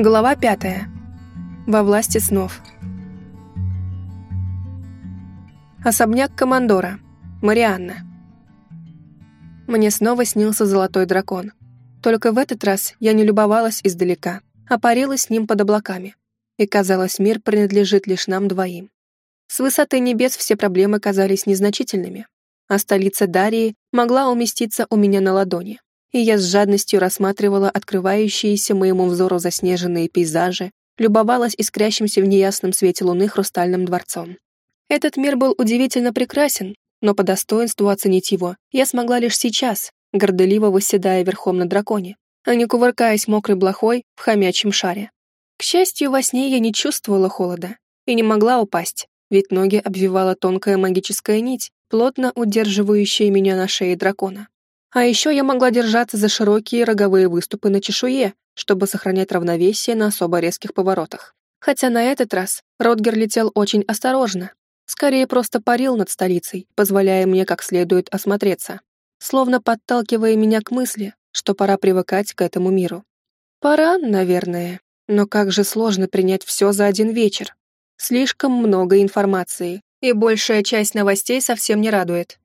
Глава пятая. Во власти снов. Особняк командора. Марианна. Мне снова снился золотой дракон. Только в этот раз я не любовалась издалека, а парила с ним под облаками. И казалось, мир принадлежит лишь нам двоим. С высоты небес все проблемы казались незначительными, а столица Дарии могла уместиться у меня на ладони. И я с жадностью рассматривала открывающиеся моему взору заснеженные пейзажи, любовалась искрящимся в неясном свете луны хрустальным дворцом. Этот мир был удивительно прекрасен, но по достоинству оценить его я смогла лишь сейчас, горделиво восседая верхом на драконе, а не кувыркаясь мокрой блохой в хомячьем шаре. К счастью, во сне я не чувствовала холода и не могла упасть, ведь ноги обвивала тонкая магическая нить, плотно удерживающая меня на шее дракона. А еще я могла держаться за широкие роговые выступы на чешуе, чтобы сохранять равновесие на особо резких поворотах. Хотя на этот раз Ротгер летел очень осторожно, скорее просто парил над столицей, позволяя мне как следует осмотреться, словно подталкивая меня к мысли, что пора привыкать к этому миру. Пора, наверное, но как же сложно принять все за один вечер. Слишком много информации, и большая часть новостей совсем не радует.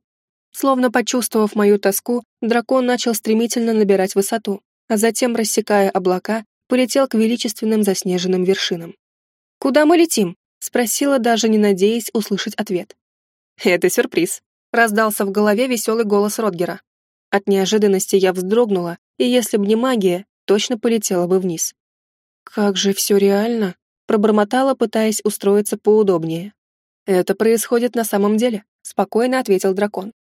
Словно почувствовав мою тоску, дракон начал стремительно набирать высоту, а затем, рассекая облака, полетел к величественным заснеженным вершинам. «Куда мы летим?» — спросила, даже не надеясь услышать ответ. «Это сюрприз», — раздался в голове веселый голос Ротгера. От неожиданности я вздрогнула, и если б не магия, точно полетела бы вниз. «Как же все реально?» — пробормотала, пытаясь устроиться поудобнее. «Это происходит на самом деле», — спокойно ответил дракон.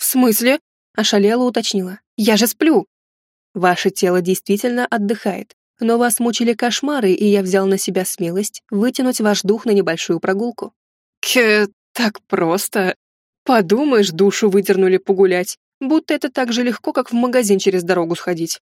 «В смысле?» — ошалела уточнила. «Я же сплю!» «Ваше тело действительно отдыхает, но вас мучили кошмары, и я взял на себя смелость вытянуть ваш дух на небольшую прогулку». «Ке, так просто. Подумаешь, душу выдернули погулять, будто это так же легко, как в магазин через дорогу сходить».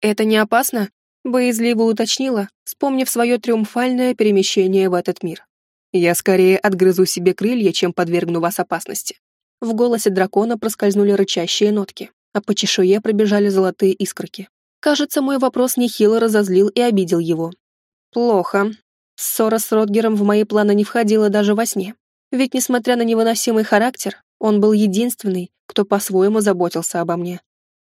«Это не опасно?» — боязливо уточнила, вспомнив свое триумфальное перемещение в этот мир. «Я скорее отгрызу себе крылья, чем подвергну вас опасности. В голосе дракона проскользнули рычащие нотки, а по чешуе пробежали золотые искорки. Кажется, мой вопрос нехило разозлил и обидел его. Плохо. Ссора с Ротгером в мои планы не входила даже во сне. Ведь, несмотря на невыносимый характер, он был единственный, кто по-своему заботился обо мне.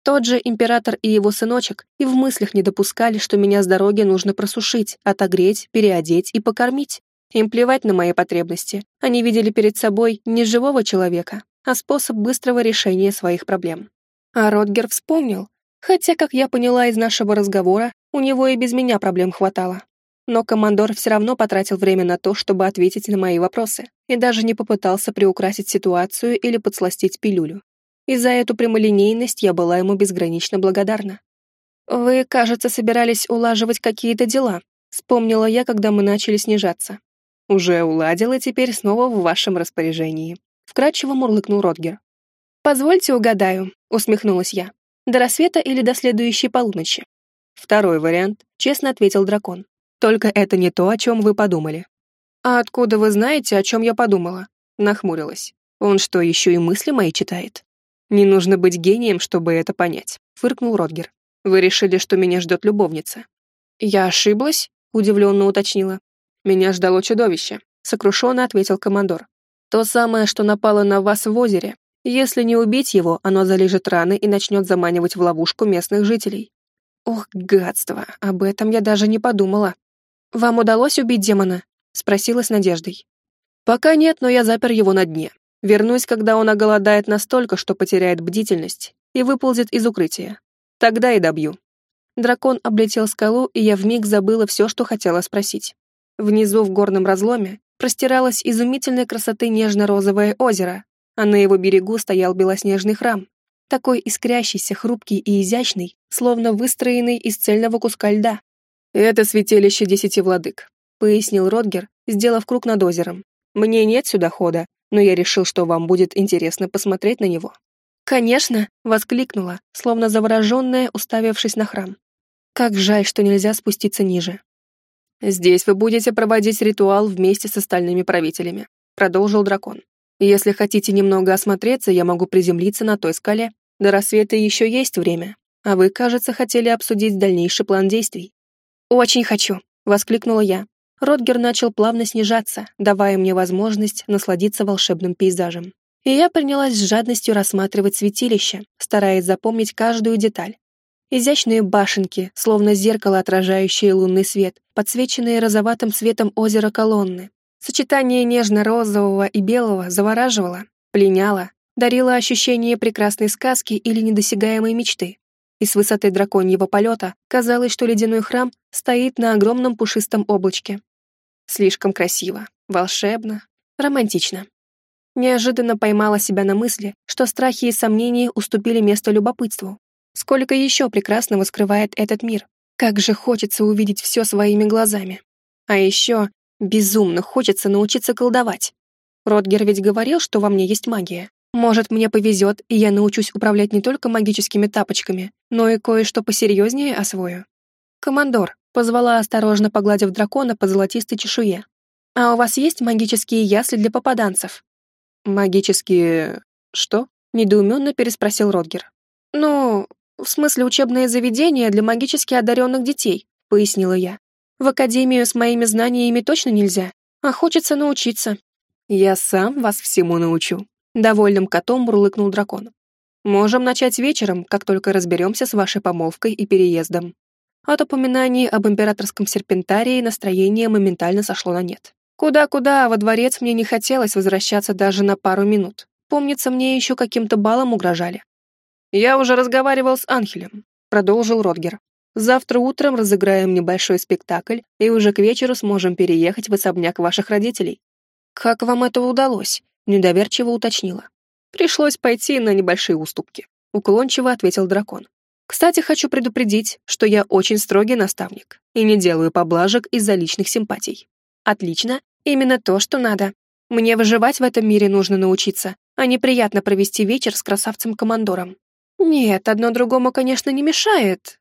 Тот же император и его сыночек и в мыслях не допускали, что меня с дороги нужно просушить, отогреть, переодеть и покормить. Им плевать на мои потребности. Они видели перед собой не живого человека, а способ быстрого решения своих проблем. А Ротгер вспомнил, хотя, как я поняла из нашего разговора, у него и без меня проблем хватало. Но командор все равно потратил время на то, чтобы ответить на мои вопросы, и даже не попытался приукрасить ситуацию или подсластить пилюлю. И за эту прямолинейность я была ему безгранично благодарна. «Вы, кажется, собирались улаживать какие-то дела», вспомнила я, когда мы начали снижаться. «Уже уладила, теперь снова в вашем распоряжении», вкрадчиво мурлыкнул Ротгер. «Позвольте угадаю», — усмехнулась я. «До рассвета или до следующей полуночи?» «Второй вариант», — честно ответил дракон. «Только это не то, о чем вы подумали». «А откуда вы знаете, о чем я подумала?» Нахмурилась. «Он что, еще и мысли мои читает?» «Не нужно быть гением, чтобы это понять», — фыркнул Ротгер. «Вы решили, что меня ждет любовница». «Я ошиблась?» — удивленно уточнила. «Меня ждало чудовище», — сокрушенно ответил командор. То самое, что напало на вас в озере. Если не убить его, оно залежит раны и начнет заманивать в ловушку местных жителей. Ох, гадство, об этом я даже не подумала. Вам удалось убить демона? Спросила с надеждой. Пока нет, но я запер его на дне. Вернусь, когда он оголодает настолько, что потеряет бдительность и выползет из укрытия. Тогда и добью. Дракон облетел скалу, и я вмиг забыла все, что хотела спросить. Внизу в горном разломе простиралось изумительной красоты нежно-розовое озеро, а на его берегу стоял белоснежный храм, такой искрящийся, хрупкий и изящный, словно выстроенный из цельного куска льда. «Это святилище десяти владык», — пояснил Ротгер, сделав круг над озером. «Мне нет сюда хода, но я решил, что вам будет интересно посмотреть на него». «Конечно!» — воскликнула, словно завороженная, уставившись на храм. «Как жаль, что нельзя спуститься ниже. «Здесь вы будете проводить ритуал вместе с остальными правителями», — продолжил дракон. «Если хотите немного осмотреться, я могу приземлиться на той скале. До рассвета еще есть время, а вы, кажется, хотели обсудить дальнейший план действий». «Очень хочу», — воскликнула я. Ротгер начал плавно снижаться, давая мне возможность насладиться волшебным пейзажем. И я принялась с жадностью рассматривать святилище, стараясь запомнить каждую деталь. Изящные башенки, словно зеркало, отражающее лунный свет, подсвеченные розоватым светом озера колонны. Сочетание нежно-розового и белого завораживало, пленяло, дарило ощущение прекрасной сказки или недосягаемой мечты. И с высоты драконьего полета казалось, что ледяной храм стоит на огромном пушистом облачке. Слишком красиво, волшебно, романтично. Неожиданно поймала себя на мысли, что страхи и сомнения уступили место любопытству. Сколько еще прекрасного скрывает этот мир. Как же хочется увидеть все своими глазами. А еще безумно хочется научиться колдовать. Ротгер ведь говорил, что во мне есть магия. Может, мне повезет, и я научусь управлять не только магическими тапочками, но и кое-что посерьезнее освою. «Командор», — позвала осторожно, погладив дракона по золотистой чешуе. «А у вас есть магические ясли для попаданцев?» «Магические... что?» — недоуменно переспросил Ротгер. «Ну, в смысле учебное заведение для магически одаренных детей», — пояснила я. «В академию с моими знаниями точно нельзя, а хочется научиться». «Я сам вас всему научу», — довольным котом бурлыкнул дракон. «Можем начать вечером, как только разберемся с вашей помолвкой и переездом». От упоминаний об императорском серпентарии настроение моментально сошло на нет. Куда-куда, а во дворец мне не хотелось возвращаться даже на пару минут. Помнится, мне еще каким-то балом угрожали. «Я уже разговаривал с Анхелем», — продолжил Ротгер. «Завтра утром разыграем небольшой спектакль, и уже к вечеру сможем переехать в особняк ваших родителей». «Как вам это удалось?» — недоверчиво уточнила. «Пришлось пойти на небольшие уступки», — уклончиво ответил дракон. «Кстати, хочу предупредить, что я очень строгий наставник и не делаю поблажек из-за личных симпатий». «Отлично, именно то, что надо. Мне выживать в этом мире нужно научиться, а не приятно провести вечер с красавцем-командором. Нет, одно другому, конечно, не мешает.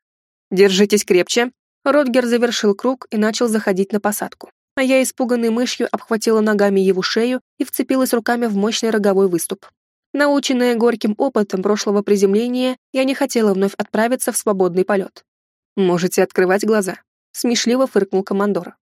Держитесь крепче. Ротгер завершил круг и начал заходить на посадку. А я, испуганной мышью, обхватила ногами его шею и вцепилась руками в мощный роговой выступ. Наученная горьким опытом прошлого приземления, я не хотела вновь отправиться в свободный полет. «Можете открывать глаза», — смешливо фыркнул командор.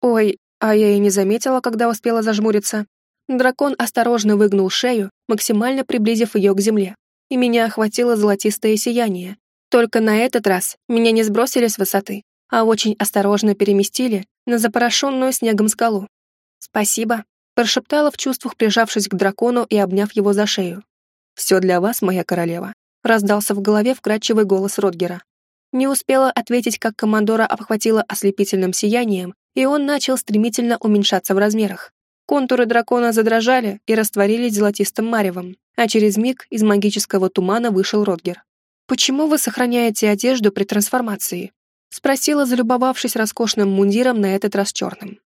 «Ой, а я и не заметила, когда успела зажмуриться». Дракон осторожно выгнул шею, максимально приблизив ее к земле и меня охватило золотистое сияние. Только на этот раз меня не сбросили с высоты, а очень осторожно переместили на запорошенную снегом скалу. «Спасибо», — прошептала в чувствах, прижавшись к дракону и обняв его за шею. «Все для вас, моя королева», — раздался в голове вкрадчивый голос Ротгера. Не успела ответить, как командора обхватила ослепительным сиянием, и он начал стремительно уменьшаться в размерах. Контуры дракона задрожали и растворились золотистым маревом, а через миг из магического тумана вышел Ротгер. «Почему вы сохраняете одежду при трансформации?» спросила, залюбовавшись роскошным мундиром, на этот раз черным.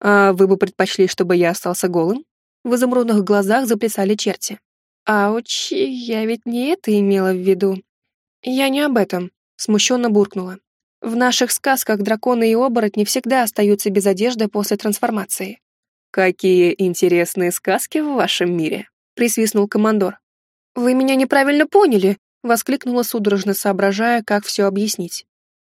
«А вы бы предпочли, чтобы я остался голым?» В изумрудных глазах заплясали черти. «Ауч, я ведь не это имела в виду». «Я не об этом», — смущенно буркнула. «В наших сказках драконы и оборотни всегда остаются без одежды после трансформации. «Какие интересные сказки в вашем мире!» — присвистнул командор. «Вы меня неправильно поняли!» — воскликнула судорожно, соображая, как все объяснить.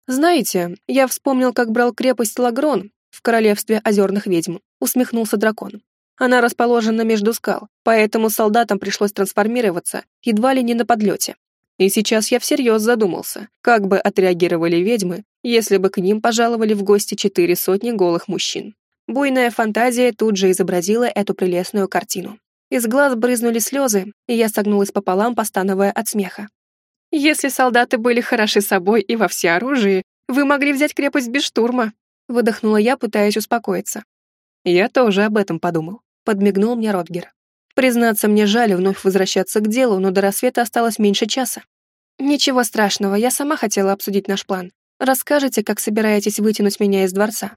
«Знаете, я вспомнил, как брал крепость Лагрон в королевстве озерных ведьм», — усмехнулся дракон. «Она расположена между скал, поэтому солдатам пришлось трансформироваться едва ли не на подлете. И сейчас я всерьез задумался, как бы отреагировали ведьмы, если бы к ним пожаловали в гости четыре сотни голых мужчин. Буйная фантазия тут же изобразила эту прелестную картину. Из глаз брызнули слезы, и я согнулась пополам, постановая от смеха. «Если солдаты были хороши собой и во всеоружии, вы могли взять крепость без штурма», выдохнула я, пытаясь успокоиться. «Я тоже об этом подумал», — подмигнул мне Ротгер. «Признаться, мне жаль вновь возвращаться к делу, но до рассвета осталось меньше часа». «Ничего страшного, я сама хотела обсудить наш план. Расскажите, как собираетесь вытянуть меня из дворца?»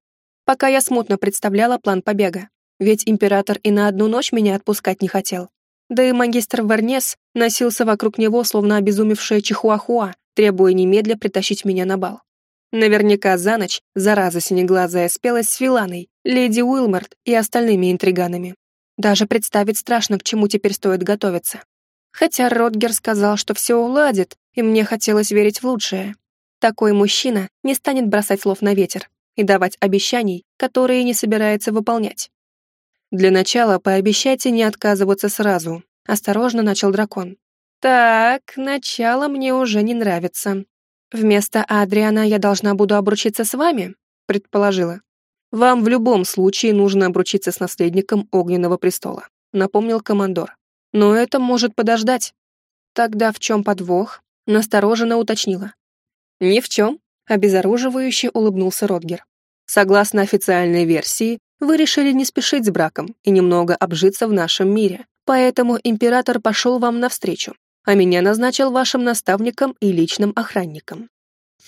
пока я смутно представляла план побега. Ведь император и на одну ночь меня отпускать не хотел. Да и магистр Варнес носился вокруг него, словно обезумевшая чихуахуа, требуя немедля притащить меня на бал. Наверняка за ночь зараза синеглазая спелась с Филаной, леди Уилмарт и остальными интриганами. Даже представить страшно, к чему теперь стоит готовиться. Хотя Ротгер сказал, что все уладит, и мне хотелось верить в лучшее. Такой мужчина не станет бросать слов на ветер, и давать обещаний, которые не собирается выполнять. Для начала пообещайте не отказываться сразу, осторожно начал дракон. Так, начало мне уже не нравится. Вместо Адриана я должна буду обручиться с вами, предположила. Вам в любом случае нужно обручиться с наследником Огненного престола, напомнил командор. Но это может подождать. Тогда в чем подвох? Настороженно уточнила. Ни в чем, обезоруживающе улыбнулся Ротгер. Согласно официальной версии, вы решили не спешить с браком и немного обжиться в нашем мире, поэтому император пошел вам навстречу а меня назначил вашим наставником и личным охранником.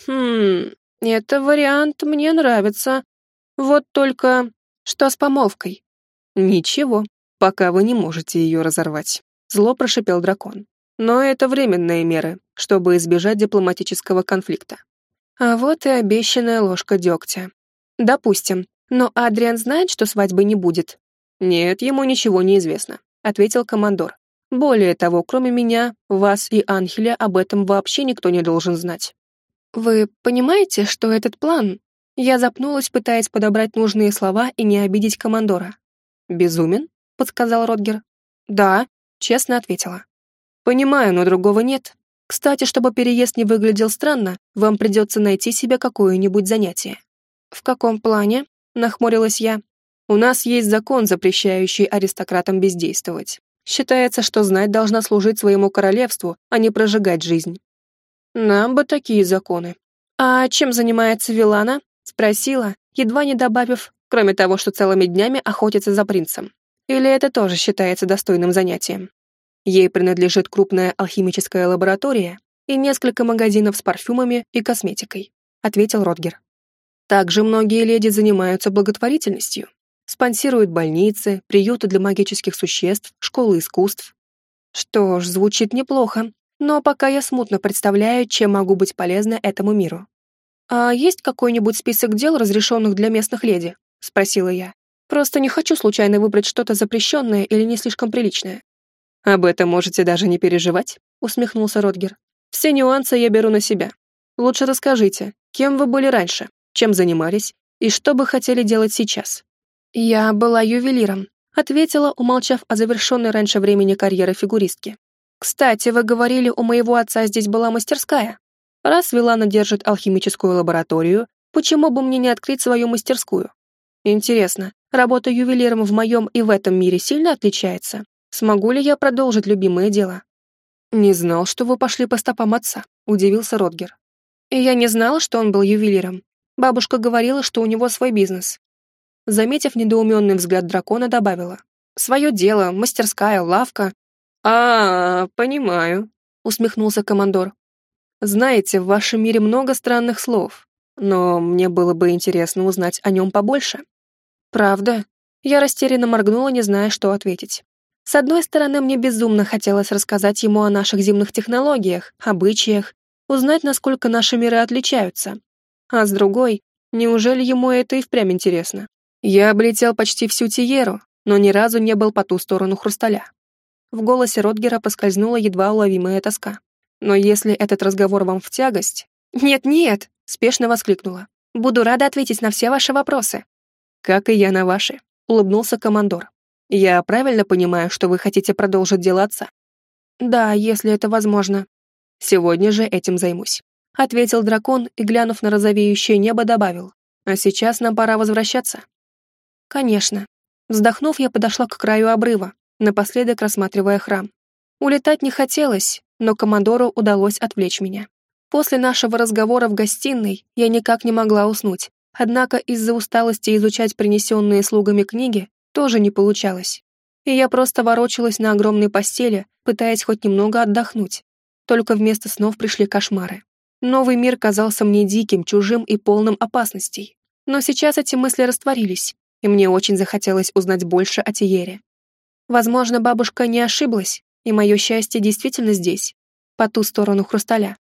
Хм, это вариант мне нравится. Вот только что с помолвкой? Ничего, пока вы не можете ее разорвать. Зло прошипел дракон. Но это временные меры, чтобы избежать дипломатического конфликта. А вот и обещанная ложка дегтя. Допустим, но Адриан знает, что свадьбы не будет. Нет, ему ничего не известно, ответил командор. Более того, кроме меня, вас и Анхеля об этом вообще никто не должен знать. Вы понимаете, что этот план... Я запнулась, пытаясь подобрать нужные слова и не обидеть командора. «Безумен?» — подсказал Ротгер. «Да», — честно ответила. «Понимаю, но другого нет. Кстати, чтобы переезд не выглядел странно, вам придется найти себе какое-нибудь занятие». «В каком плане?» — нахмурилась я. «У нас есть закон, запрещающий аристократам бездействовать. Считается, что знать должна служить своему королевству, а не прожигать жизнь. Нам бы такие законы. А чем занимается Вилана? Спросила, едва не добавив, кроме того, что целыми днями охотится за принцем. Или это тоже считается достойным занятием? Ей принадлежит крупная алхимическая лаборатория и несколько магазинов с парфюмами и косметикой, ответил Ротгер. Также многие леди занимаются благотворительностью спонсирует больницы, приюты для магических существ, школы искусств. Что ж, звучит неплохо, но пока я смутно представляю, чем могу быть полезна этому миру. «А есть какой-нибудь список дел, разрешенных для местных леди?» — спросила я. «Просто не хочу случайно выбрать что-то запрещенное или не слишком приличное». «Об этом можете даже не переживать», — усмехнулся Ротгер. «Все нюансы я беру на себя. Лучше расскажите, кем вы были раньше, чем занимались и что бы хотели делать сейчас?» «Я была ювелиром», — ответила, умолчав о завершенной раньше времени карьеры фигуристки. «Кстати, вы говорили, у моего отца здесь была мастерская. Раз Вилана держит алхимическую лабораторию, почему бы мне не открыть свою мастерскую? Интересно, работа ювелиром в моем и в этом мире сильно отличается? Смогу ли я продолжить любимое дело?» «Не знал, что вы пошли по стопам отца», — удивился Ротгер. «И я не знала, что он был ювелиром. Бабушка говорила, что у него свой бизнес. Заметив недоуменный взгляд дракона, добавила. «Свое дело, мастерская, лавка». «А, -а понимаю», — усмехнулся командор. «Знаете, в вашем мире много странных слов, но мне было бы интересно узнать о нем побольше». «Правда?» Я растерянно моргнула, не зная, что ответить. С одной стороны, мне безумно хотелось рассказать ему о наших земных технологиях, обычаях, узнать, насколько наши миры отличаются. А с другой, неужели ему это и впрямь интересно? Я облетел почти всю Тиеру, но ни разу не был по ту сторону хрусталя. В голосе Ротгера поскользнула едва уловимая тоска. Но если этот разговор вам в тягость... «Нет-нет!» — спешно воскликнула. «Буду рада ответить на все ваши вопросы». «Как и я на ваши», — улыбнулся командор. «Я правильно понимаю, что вы хотите продолжить отца?» «Да, если это возможно». «Сегодня же этим займусь», — ответил дракон и, глянув на розовеющее небо, добавил. «А сейчас нам пора возвращаться». Конечно. Вздохнув, я подошла к краю обрыва, напоследок рассматривая храм. Улетать не хотелось, но командору удалось отвлечь меня. После нашего разговора в гостиной я никак не могла уснуть, однако из-за усталости изучать принесенные слугами книги тоже не получалось. И я просто ворочалась на огромной постели, пытаясь хоть немного отдохнуть. Только вместо снов пришли кошмары. Новый мир казался мне диким, чужим и полным опасностей. Но сейчас эти мысли растворились, и мне очень захотелось узнать больше о Тиере. Возможно, бабушка не ошиблась, и мое счастье действительно здесь, по ту сторону хрусталя.